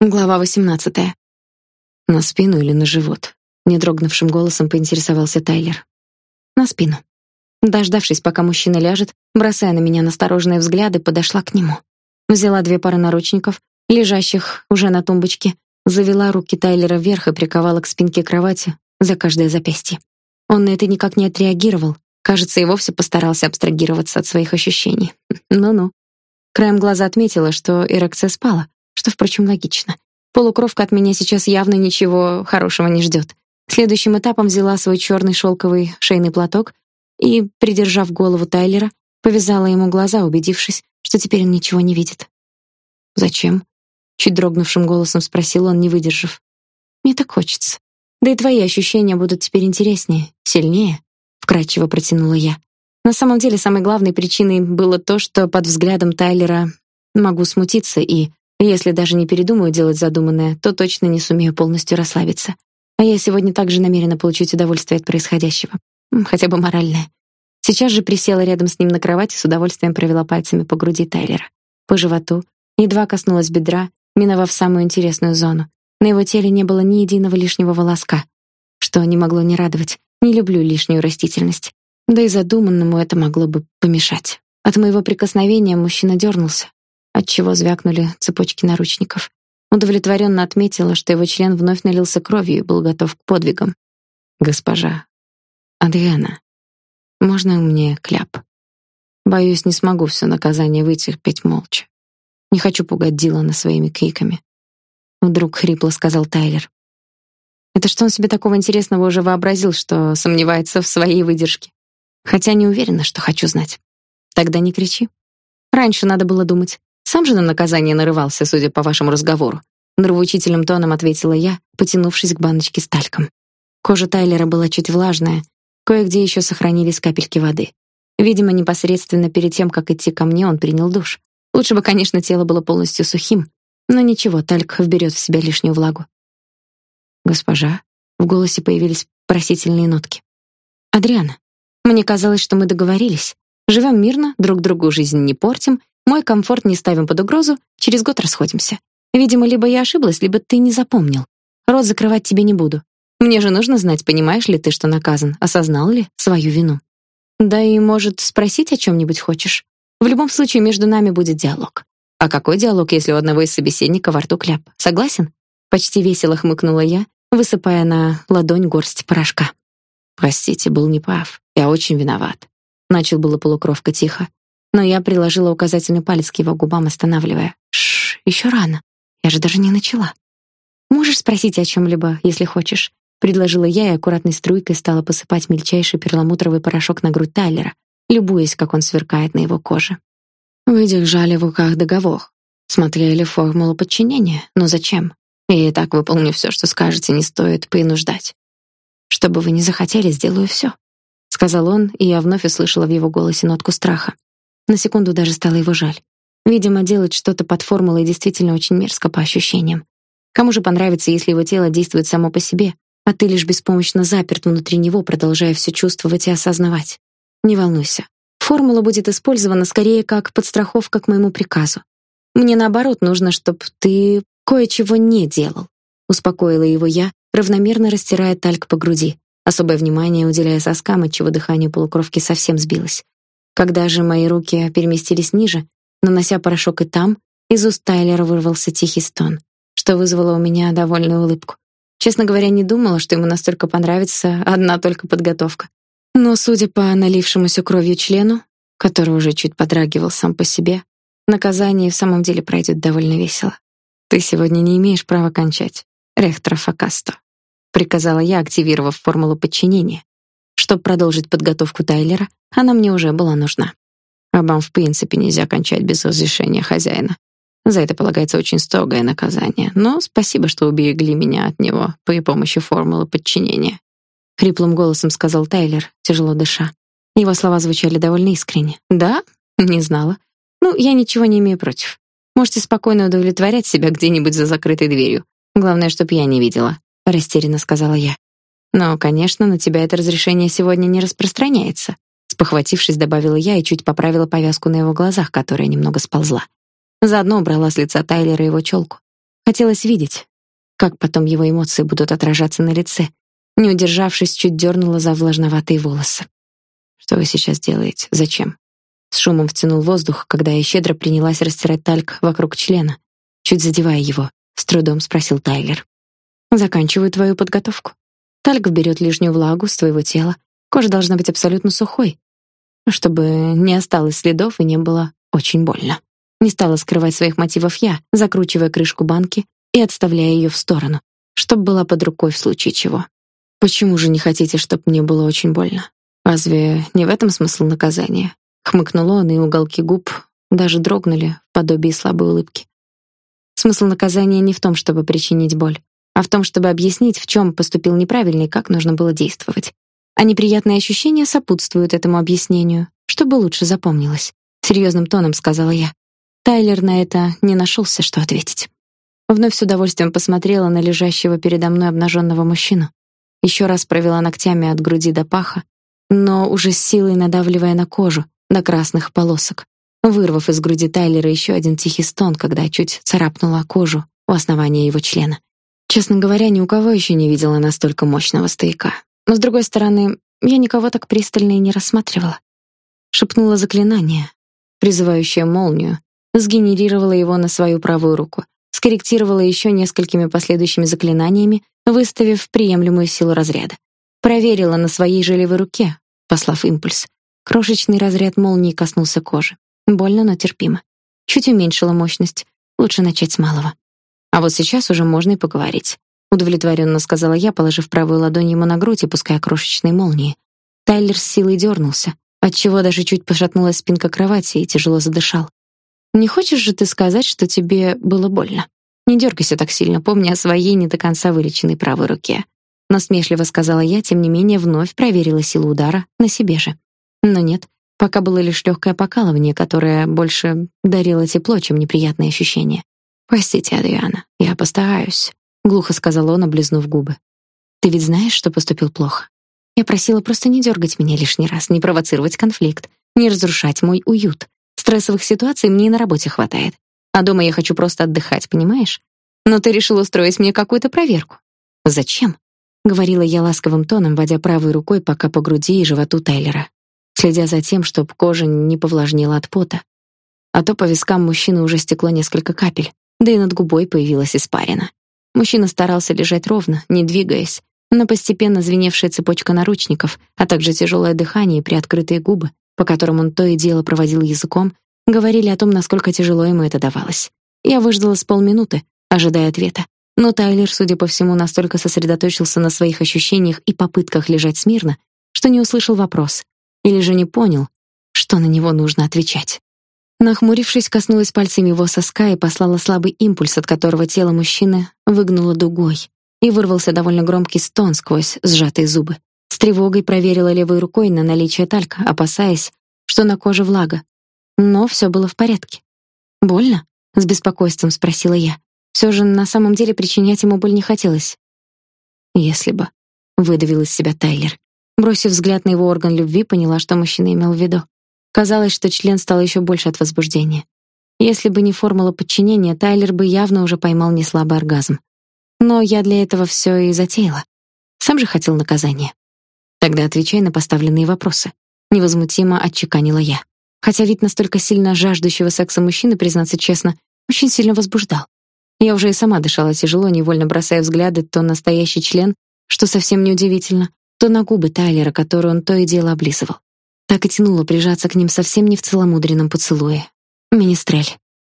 Глава 18. На спину или на живот? Не дрогнувшим голосом поинтересовался Тайлер. На спину. Дождавшись, пока мужчина ляжет, бросая на меня настороженные взгляды, подошла к нему. Взяла две пары наручников, лежащих уже на тумбочке, завела руки Тайлера вверх и приковала к спинке кровати за каждое запястье. Он на это никак не отреагировал, кажется, и вовсе постарался абстрагироваться от своих ощущений. Ну-ну. Краем глаза отметила, что эрекция спала, что, впрочем, логично. Полукровка от меня сейчас явно ничего хорошего не ждет. Следующим этапом взяла свой черный шелковый шейный платок и, придержав голову Тайлера, повязала ему глаза, убедившись, что теперь он ничего не видит. «Зачем?» — чуть дрогнувшим голосом спросил он, не выдержав. «Мне так хочется. Да и твои ощущения будут теперь интереснее, сильнее», — вкратчиво протянула я. На самом деле, самой главной причиной было то, что под взглядом Тайлера могу смутиться и, если даже не передумаю делать задуманное, то точно не сумею полностью расслабиться. А я сегодня также намерена получить удовольствие от происходящего, хотя бы моральное. Сейчас же присела рядом с ним на кровати, с удовольствием провела пальцами по груди Тайлера, по животу, едва коснулась бедра, миновав самую интересную зону. На его теле не было ни единого лишнего волоска, что не могло не радовать. Не люблю лишнюю растительность. Да и задуманному это могло бы помешать. От моего прикосновения мужчина дернулся, отчего звякнули цепочки наручников. Удовлетворенно отметила, что его член вновь налился кровью и был готов к подвигам. Госпожа Адриана, можно мне кляп? Боюсь, не смогу все наказание вытерпеть молча. Не хочу пугать Дилана своими криками. Вдруг хрипло сказал Тайлер. Это что он себе такого интересного уже вообразил, что сомневается в своей выдержке? Хотя не уверена, что хочу знать. Тогда не кричи. Раньше надо было думать. Сам же на наказание нарывался, судя по вашему разговору. Нравоучительным тоном ответила я, потянувшись к баночке с тальком. Кожа Тайлера была чуть влажная, кое-где еще сохранились капельки воды. Видимо, непосредственно перед тем, как идти ко мне, он принял душ. Лучше бы, конечно, тело было полностью сухим, но ничего, тальк вберет в себя лишнюю влагу. Госпожа, в голосе появились просительные нотки. Адриана, мне казалось, что мы договорились. Живем мирно, друг другу жизнь не портим мой комфорт не ставим под угрозу, через год расходимся. Видимо, либо я ошиблась, либо ты не запомнил. Рот закрывать тебе не буду. Мне же нужно знать, понимаешь ли ты, что наказан, осознал ли свою вину. Да и, может, спросить о чем нибудь хочешь. В любом случае между нами будет диалог. А какой диалог, если у одного из собеседников во рту кляп? Согласен? Почти весело хмыкнула я, высыпая на ладонь горсть порошка. Простите, был неправ. Я очень виноват. Начал было полукровка тихо, но я приложила указательный палец к его губам, останавливая. Шш, еще рано. Я же даже не начала. Можешь спросить о чем либо если хочешь, предложила я и аккуратной струйкой стала посыпать мельчайший перламутровый порошок на грудь Тайлера, любуясь, как он сверкает на его коже. Вы держали в руках договор, смотрели формулу подчинения, но зачем? Я и так выполню все, что скажете, не стоит принуждать. Что бы вы ни захотели, сделаю все», — сказал он, и я вновь услышала в его голосе нотку страха. На секунду даже стало его жаль. Видимо, делать что-то под формулой действительно очень мерзко по ощущениям. Кому же понравится, если его тело действует само по себе, а ты лишь беспомощно заперт внутри него, продолжая все чувствовать и осознавать? Не волнуйся. Формула будет использована скорее как подстраховка к моему приказу. Мне наоборот нужно, чтобы ты кое-чего не делал, успокоила его я, равномерно растирая тальк по груди, особое внимание уделяя соскам, отчего дыхание полукровки совсем сбилось. Когда же мои руки переместились ниже, нанося порошок и там, из уст Тайлера вырвался тихий стон, что вызвало у меня довольную улыбку. Честно говоря, не думала, что ему настолько понравится одна только подготовка. Но, судя по налившемуся кровью члену, который уже чуть подрагивал сам по себе, наказание в самом деле пройдет довольно весело. Ты сегодня не имеешь права кончать. Рехтра Факасто, приказала я, активировав формулу подчинения. Чтобы продолжить подготовку Тайлера, она мне уже была нужна. Рабам в принципе нельзя кончать без разрешения хозяина. За это полагается очень строгое наказание. Но спасибо, что уберегли меня от него при помощи формулы подчинения. Хриплым голосом сказал Тайлер, тяжело дыша. Его слова звучали довольно искренне. Да? Не знала. Ну, я ничего не имею против. Можете спокойно удовлетворять себя где-нибудь за закрытой дверью. Главное, чтоб я не видела, растерянно сказала я. Но, конечно, на тебя это разрешение сегодня не распространяется, спохватившись, добавила я и чуть поправила повязку на его глазах, которая немного сползла. Заодно убрала с лица Тайлера его челку. Хотелось видеть, как потом его эмоции будут отражаться на лице. Не удержавшись, чуть дернула за влажноватые волосы. Что вы сейчас делаете? Зачем? С шумом втянул воздух, когда я щедро принялась растирать тальк вокруг члена, чуть задевая его. С трудом спросил Тайлер. Заканчиваю твою подготовку. Тальк берет лишнюю влагу с твоего тела. Кожа должна быть абсолютно сухой, чтобы не осталось следов и не было очень больно. Не стала скрывать своих мотивов я, закручивая крышку банки и отставляя ее в сторону, чтобы была под рукой в случае чего. Почему же не хотите, чтобы мне было очень больно? Разве не в этом смысл наказания? Хмыкнул он, и уголки губ даже дрогнули в подобии слабой улыбки. Смысл наказания не в том, чтобы причинить боль, а в том, чтобы объяснить, в чем поступил неправильно и как нужно было действовать. А неприятные ощущения сопутствуют этому объяснению, чтобы лучше запомнилось. Серьезным тоном сказала я. Тайлер на это не нашелся, что ответить. Вновь с удовольствием посмотрела на лежащего передо мной обнаженного мужчину. Еще раз провела ногтями от груди до паха, но уже с силой надавливая на кожу, до красных полосок, вырвав из груди Тайлера еще один тихий стон, когда чуть царапнула кожу у основания его члена. Честно говоря, ни у кого еще не видела настолько мощного стояка. Но с другой стороны, я никого так пристально и не рассматривала. Шепнула заклинание, призывающее молнию, сгенерировала его на свою правую руку, скорректировала еще несколькими последующими заклинаниями, выставив приемлемую силу разряда. Проверила на своей же левой руке, послав импульс. Крошечный разряд молнии коснулся кожи. Больно, но терпимо. Чуть уменьшила мощность. Лучше начать с малого. А вот сейчас уже можно и поговорить. Удовлетворенно сказала я, положив правую ладонь ему на грудь и пуская крошечные молнии. Тайлер с силой дернулся, отчего даже чуть пошатнулась спинка кровати и тяжело задышал. Не хочешь же ты сказать, что тебе было больно? Не дергайся так сильно, помни о своей не до конца вылеченной правой руке. Насмешливо сказала я, тем не менее вновь проверила силу удара на себе же. Но нет, пока было лишь легкое покалывание, которое больше дарило тепло, чем неприятные ощущения. «Простите, Адриана, я постараюсь», — глухо сказал он, облизнув губы. «Ты ведь знаешь, что поступил плохо? Я просила просто не дергать меня лишний раз, не провоцировать конфликт, не разрушать мой уют. Стрессовых ситуаций мне и на работе хватает. А дома я хочу просто отдыхать, понимаешь? Но ты решил устроить мне какую-то проверку. Зачем? говорила я ласковым тоном, водя правой рукой пока по груди и животу Тайлера, следя за тем, чтобы кожа не повлажнела от пота. А то по вискам мужчины уже стекло несколько капель, да и над губой появилась испарина. Мужчина старался лежать ровно, не двигаясь, но постепенно звеневшая цепочка наручников, а также тяжелое дыхание и приоткрытые губы по которым он то и дело проводил языком, говорили о том, насколько тяжело ему это давалось. Я выждала с полминуты, ожидая ответа. Но Тайлер, судя по всему, настолько сосредоточился на своих ощущениях и попытках лежать смирно, что не услышал вопрос или же не понял, что на него нужно отвечать. Нахмурившись, коснулась пальцами его соска и послала слабый импульс, от которого тело мужчины выгнуло дугой, и вырвался довольно громкий стон сквозь сжатые зубы. С тревогой проверила левой рукой на наличие талька, опасаясь, что на коже влага. Но все было в порядке. «Больно?» — с беспокойством спросила я. Все же на самом деле причинять ему боль не хотелось. «Если бы», — выдавил из себя Тайлер. Бросив взгляд на его орган любви, поняла, что мужчина имел в виду. Казалось, что член стал еще больше от возбуждения. Если бы не формула подчинения, Тайлер бы явно уже поймал неслабый оргазм. Но я для этого все и затеяла. Сам же хотел наказания. Тогда отвечай на поставленные вопросы, невозмутимо отчеканила я. Хотя вид настолько сильно жаждущего секса мужчины, признаться честно, очень сильно возбуждал. Я уже и сама дышала тяжело, невольно бросая взгляды то на настоящий член, что совсем не удивительно, то на губы Тайлера, которые он то и дело облизывал. Так и тянуло прижаться к ним совсем не в целомудренном поцелуе. Министрель.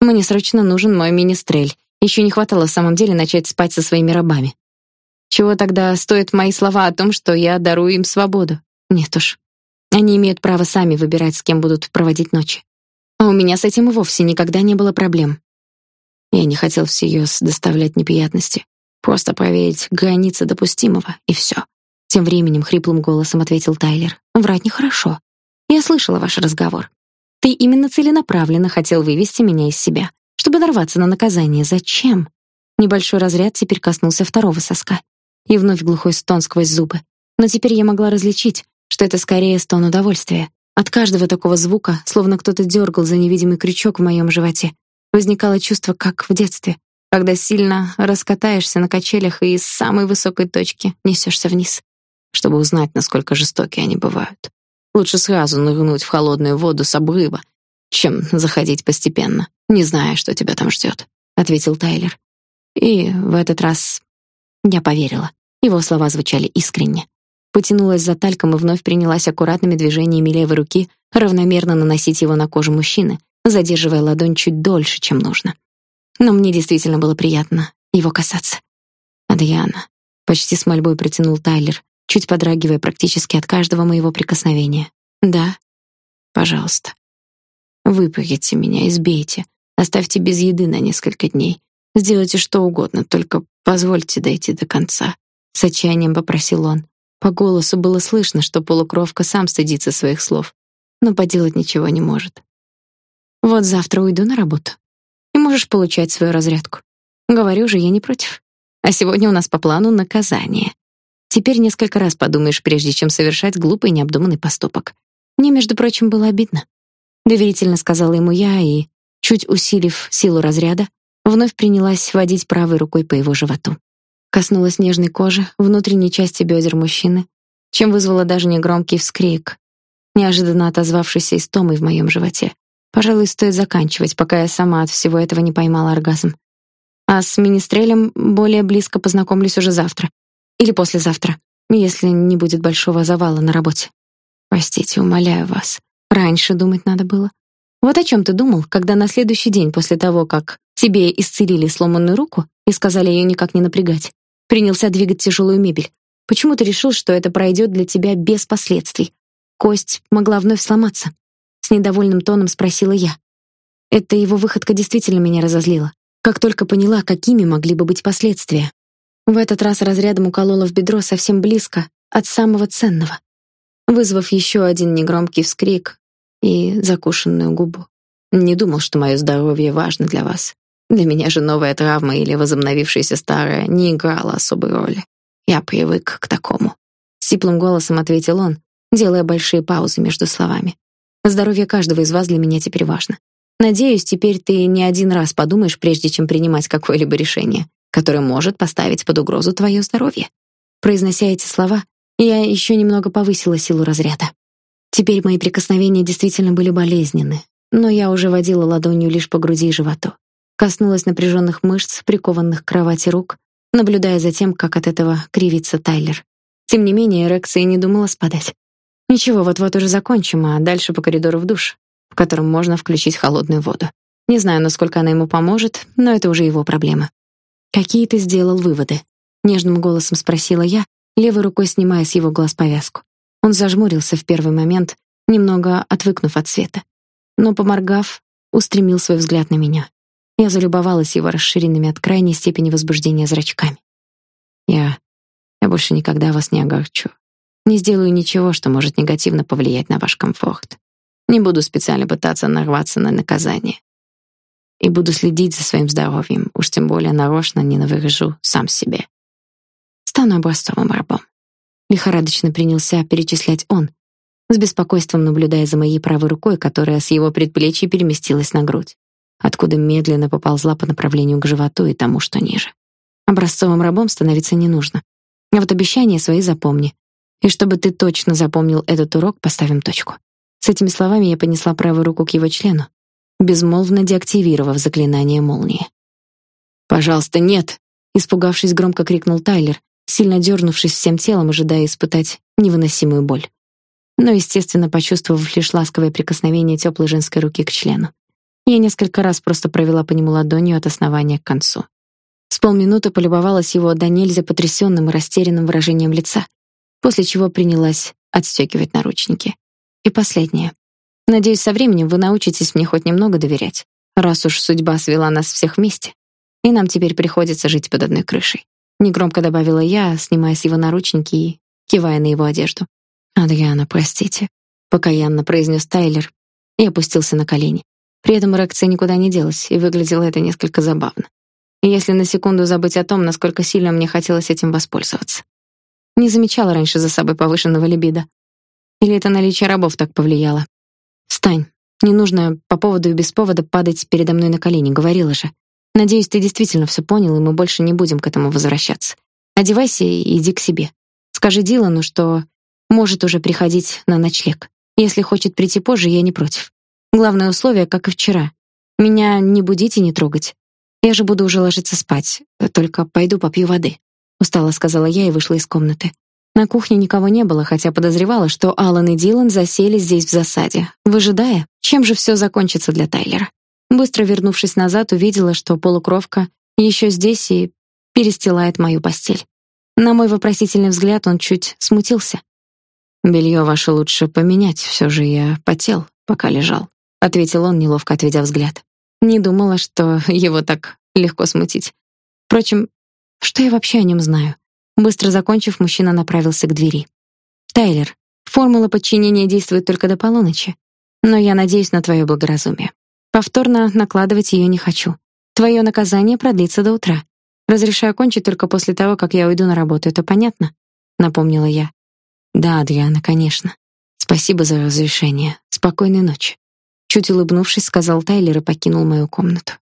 Мне срочно нужен мой министрель. Еще не хватало в самом деле начать спать со своими рабами. Чего тогда стоят мои слова о том, что я дарую им свободу? Нет уж. Они имеют право сами выбирать, с кем будут проводить ночи. А у меня с этим и вовсе никогда не было проблем. Я не хотел всерьез доставлять неприятности. Просто проверить границы допустимого, и все. Тем временем хриплым голосом ответил Тайлер. «Врать нехорошо. Я слышала ваш разговор. Ты именно целенаправленно хотел вывести меня из себя, чтобы нарваться на наказание. Зачем?» Небольшой разряд теперь коснулся второго соска и вновь глухой стон сквозь зубы. Но теперь я могла различить, что это скорее стон удовольствия. От каждого такого звука, словно кто-то дергал за невидимый крючок в моем животе, возникало чувство, как в детстве, когда сильно раскатаешься на качелях и из самой высокой точки несешься вниз, чтобы узнать, насколько жестокие они бывают. Лучше сразу нырнуть в холодную воду с обрыва, чем заходить постепенно, не зная, что тебя там ждет», — ответил Тайлер. И в этот раз я поверила. Его слова звучали искренне. Потянулась за тальком и вновь принялась аккуратными движениями левой руки равномерно наносить его на кожу мужчины, задерживая ладонь чуть дольше, чем нужно. Но мне действительно было приятно его касаться. Адриана почти с мольбой протянул Тайлер, чуть подрагивая практически от каждого моего прикосновения. Да. Пожалуйста. Выпарите меня, избейте, оставьте без еды на несколько дней. Сделайте что угодно, только позвольте дойти до конца, с отчаянием попросил он. По голосу было слышно, что полукровка сам стыдится своих слов, но поделать ничего не может. Вот завтра уйду на работу. И можешь получать свою разрядку. Говорю же, я не против. А сегодня у нас по плану наказание. Теперь несколько раз подумаешь, прежде чем совершать глупый необдуманный поступок. Мне, между прочим, было обидно. Доверительно сказала ему я и, чуть усилив силу разряда, вновь принялась водить правой рукой по его животу. Коснулась нежной кожи, внутренней части бедер мужчины, чем вызвала даже негромкий вскрик, неожиданно отозвавшийся истомой в моем животе. Пожалуй, стоит заканчивать, пока я сама от всего этого не поймала оргазм. А с министрелем более близко познакомлюсь уже завтра. Или послезавтра, если не будет большого завала на работе. Простите, умоляю вас. Раньше думать надо было. Вот о чем ты думал, когда на следующий день после того, как тебе исцелили сломанную руку и сказали ее никак не напрягать, принялся двигать тяжелую мебель? Почему ты решил, что это пройдет для тебя без последствий? Кость могла вновь сломаться. С недовольным тоном спросила я. Эта его выходка действительно меня разозлила. Как только поняла, какими могли бы быть последствия. В этот раз разрядом уколола в бедро совсем близко от самого ценного, вызвав еще один негромкий вскрик и закушенную губу. Не думал, что мое здоровье важно для вас. Для меня же новая травма или возобновившаяся старая не играла особой роли. Я привык к такому. Сиплым голосом ответил он, делая большие паузы между словами. Здоровье каждого из вас для меня теперь важно. Надеюсь, теперь ты не один раз подумаешь, прежде чем принимать какое-либо решение, которое может поставить под угрозу твое здоровье. Произнося эти слова, я еще немного повысила силу разряда. Теперь мои прикосновения действительно были болезненны, но я уже водила ладонью лишь по груди и животу. Коснулась напряженных мышц, прикованных к кровати рук, наблюдая за тем, как от этого кривится Тайлер. Тем не менее, эрекция не думала спадать. Ничего, вот-вот уже закончим, а дальше по коридору в душ, в котором можно включить холодную воду. Не знаю, насколько она ему поможет, но это уже его проблема. Какие ты сделал выводы? нежным голосом спросила я, левой рукой снимая с его глаз повязку. Он зажмурился в первый момент, немного отвыкнув от света, но поморгав, устремил свой взгляд на меня. Я залюбовалась его расширенными от крайней степени возбуждения зрачками. Я я больше никогда вас не огорчу. Не сделаю ничего, что может негативно повлиять на ваш комфорт. Не буду специально пытаться нарваться на наказание. И буду следить за своим здоровьем, уж тем более нарочно не наврежу сам себе. Стану образцовым рабом. Лихорадочно принялся перечислять он, с беспокойством наблюдая за моей правой рукой, которая с его предплечья переместилась на грудь, откуда медленно поползла по направлению к животу и тому, что ниже. Образцовым рабом становиться не нужно. А вот обещания свои запомни. И чтобы ты точно запомнил этот урок, поставим точку. С этими словами я понесла правую руку к его члену, безмолвно деактивировав заклинание молнии. «Пожалуйста, нет!» Испугавшись, громко крикнул Тайлер, сильно дернувшись всем телом, ожидая испытать невыносимую боль. Но, естественно, почувствовав лишь ласковое прикосновение теплой женской руки к члену. Я несколько раз просто провела по нему ладонью от основания к концу. С полминуты полюбовалась его до нельзя потрясенным и растерянным выражением лица, после чего принялась отстегивать наручники. И последнее. Надеюсь, со временем вы научитесь мне хоть немного доверять, раз уж судьба свела нас всех вместе, и нам теперь приходится жить под одной крышей негромко добавила я, снимая с его наручники и кивая на его одежду. "Адриана, простите", покаянно произнес Тайлер и опустился на колени. При этом реакция никуда не делась, и выглядело это несколько забавно. Если на секунду забыть о том, насколько сильно мне хотелось этим воспользоваться. Не замечала раньше за собой повышенного либидо. Или это наличие рабов так повлияло? Встань. Не нужно по поводу и без повода падать передо мной на колени, говорила же. Надеюсь, ты действительно все понял, и мы больше не будем к этому возвращаться. Одевайся и иди к себе. Скажи Дилану, что может уже приходить на ночлег. Если хочет прийти позже, я не против. Главное условие, как и вчера. Меня не будить и не трогать. Я же буду уже ложиться спать. Только пойду попью воды, устало сказала я и вышла из комнаты. На кухне никого не было, хотя подозревала, что Алан и Дилан засели здесь в засаде, выжидая, чем же все закончится для Тайлера. Быстро вернувшись назад, увидела, что полукровка еще здесь и перестилает мою постель. На мой вопросительный взгляд он чуть смутился. Белье ваше лучше поменять, все же я потел, пока лежал, ответил он, неловко отведя взгляд. Не думала, что его так легко смутить. Впрочем, что я вообще о нем знаю? Быстро закончив, мужчина направился к двери. Тайлер, формула подчинения действует только до полуночи, но я надеюсь на твое благоразумие. Повторно накладывать ее не хочу. Твое наказание продлится до утра. Разрешаю кончить только после того, как я уйду на работу. Это понятно? напомнила я. Да, Адриана, конечно. Спасибо за разрешение. Спокойной ночи. Чуть улыбнувшись, сказал Тайлер и покинул мою комнату.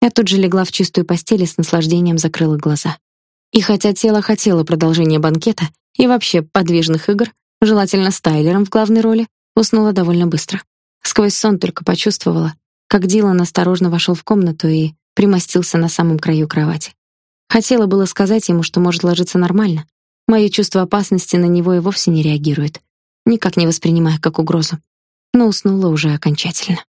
Я тут же легла в чистую постель и с наслаждением закрыла глаза. И хотя тело хотело продолжения банкета и вообще подвижных игр, желательно с Тайлером в главной роли, уснула довольно быстро. Сквозь сон только почувствовала, как Дилан осторожно вошел в комнату и примостился на самом краю кровати. Хотела было сказать ему, что может ложиться нормально. Мое чувство опасности на него и вовсе не реагирует, никак не воспринимая как угрозу. Но уснула уже окончательно.